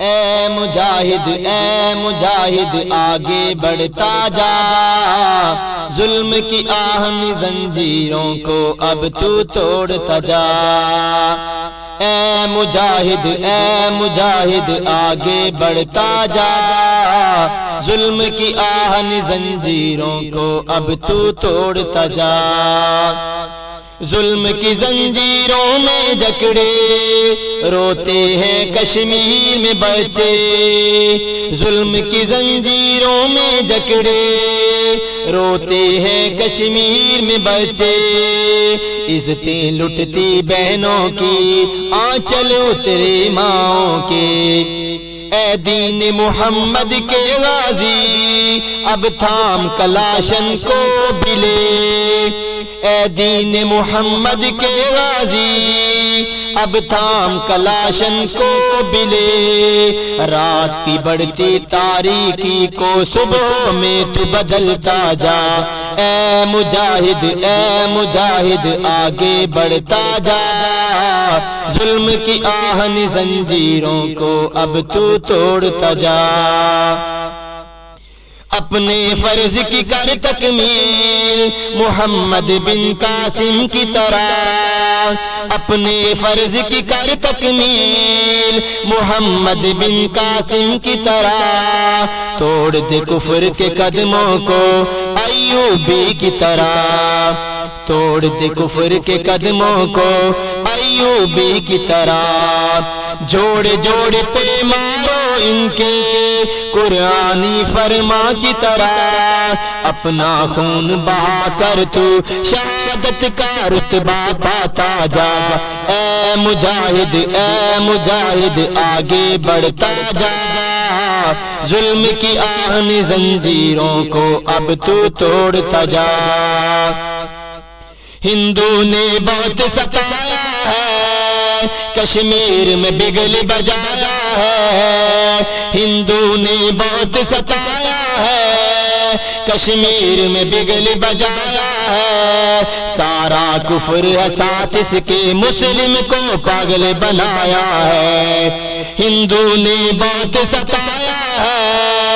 اے مجاہد اے مجاہد، آگے بڑھتا جا۔ ظلم کی آہم زنجیروں کو اب تو توڑتا جا۔ اے مجاہد اے مجاہد، آگے بڑھتا جا۔ ظلم کی آہن زنجیروں کو اب تو توڑتا جا۔ ظلم کی زنجیروں میں جکڑے، روتے ہیں کشمیر میں بچے۔ ظلم کی زنجیروں میں جکڑے، روتے ہیں کشمیر میں بچے۔ عزتیں لٹتی بہنوں کی، آنچل اترے ماں کے۔ اے دین محمد کے غازی، اب تھام کلاشن کو بلے۔ اے دین محمد کے غازی، اب تھام کلاشن کو بلے۔ رات کی بڑھتی تاریخی کو صبح میں تو بدلتا جا۔ اے مجاہد اے مجاہد، آگے بڑھتا جا۔ ظلم کی آہن زنجیروں کو اب تو توڑتا جا۔ اپنے فرض کی کر تکمیل محمد بن قاسم کی طرح اپنے فرض کی کر تکمیل محمد بن قاسم کی طرح توڑ دے کفر کے قدموں کو ایوبی کی طرح توڑ دے کفر کے قدموں کو ایوبی کی طرح جوڑے جوڑے پہ مارو ان کے۔ قرآنی فرما کی طرح اپنا خون بہا کر تو شہادت کا رتبہ پاتا جا۔ اے مجاہد اے مجاہد، آگے بڑھتا جا۔ ظلم کی آہن زنجیروں کو اب تو توڑتا جا۔ ہندو نے بہت ستایا۔ ہے کشمیر میں بگل بجایا ہے۔ ہندو نے بہت ستایا ہے۔ کشمیر میں بگل بجایا ہے۔ سارا کفر ہے ساتھ اس کے مسلم کو پاگل بنایا ہے۔ ہندو نے بہت ستایا ہے۔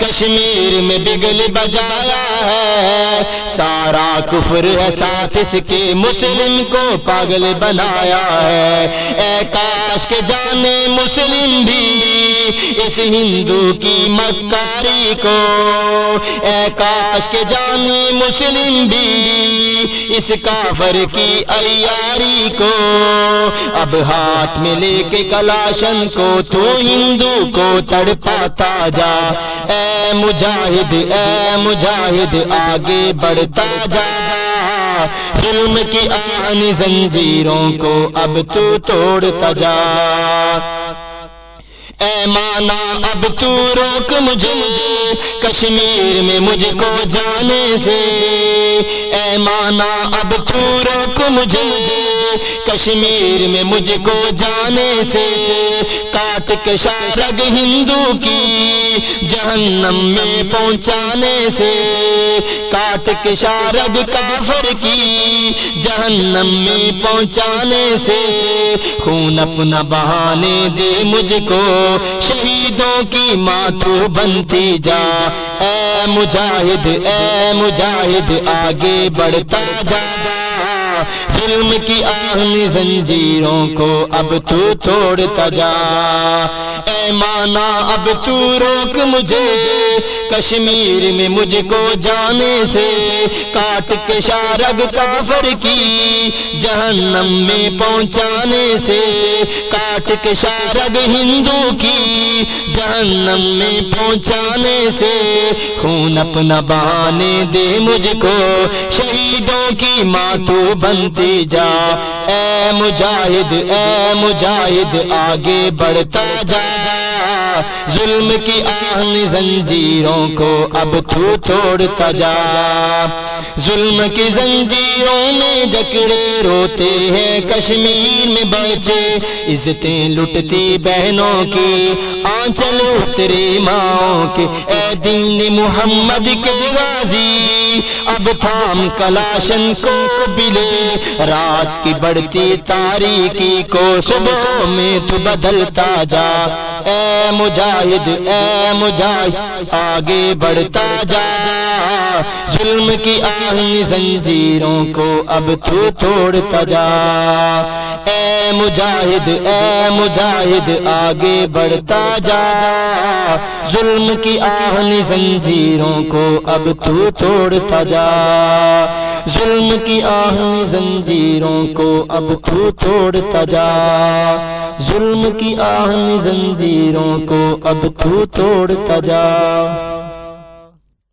کشمیر میں بگل بجایا ہے۔ سارا کفر ہے ساتھ اس کے مسلم کو پاگل بنایا ہے۔ اے کاش کے جانے مسلم بھی اس ہندو کی مکاری کو۔ اے کاش کے جانے مسلم بھی اس کافر کی ایاری کو۔ اب ہاتھ میں لے کے کلاشن کو تو ہندو کو تڑ پاتا جا۔ اے مجاہد اے مجاہد، آگے بڑھتا جا۔ ظلم کی آن زنجیروں کو اب تو توڑتا جا۔ اے مانا، اب تو روک مجھے۔ کشمیر میں مجھ کو جانے سے۔ اے مانا، اب تو روک مجھے۔ کشمیر میں مجھ کو جانے سے کاٹ کے ہندو کی جہنم میں پہنچانے سے کاٹ کے شارگ کافر کی جہنم میں پہنچانے سے خون اپنا بہانے دے مجھ کو، شہیدوں کی ماتو بنتی جا۔ اے مجاہد اے مجاہد، آگے بڑھتا جا۔ ظلم کی آہن زنجیروں کو اب تو توڑتا جا۔ اے مانا، اب تو روک مجھے۔ کشمیر میں مجھ کو جانے سے کاٹ کے شارگ کافر کی جہنم میں پہنچانے سے کاٹ کے شارگ ہندو کی جہنم میں پہنچانے سے خون اپنا بہانے دے مجھ کو شہیدوں کی ماں تو بنتی جا۔ اے مجاہد اے مجاہد، آگے بڑھتا جا۔ ظلم کی آہن زنجیروں کو اب تو توڑتا جا۔ ظلم کی زنجیروں میں جکڑے روتے ہیں، کشمیر میں بچے عزتیں لٹتی بہنوں کی، آنچل اتری ماں کے۔ اے دل محمد کے غازی، اب تھام کلاشن کو بلے۔ رات کی بڑھتی تاریخی کو صبح میں تو بدلتا جا۔ اے مجاہد اے مجاہد، آگے بڑھتا جا۔ ظلم کی آہنی زنجیروں کو اب تو توڑتا جا۔ اے مجاہد اے مجاہد، آگے بڑھتا جا۔ ظلم کی آہنی زنجیروں کو اب تو توڑتا جا۔ ظلم کی آہنی زنجیروں کو اب تو توڑتا جا۔ ظلم کی آہنی زنجیروں کو اب تو توڑتا جا۔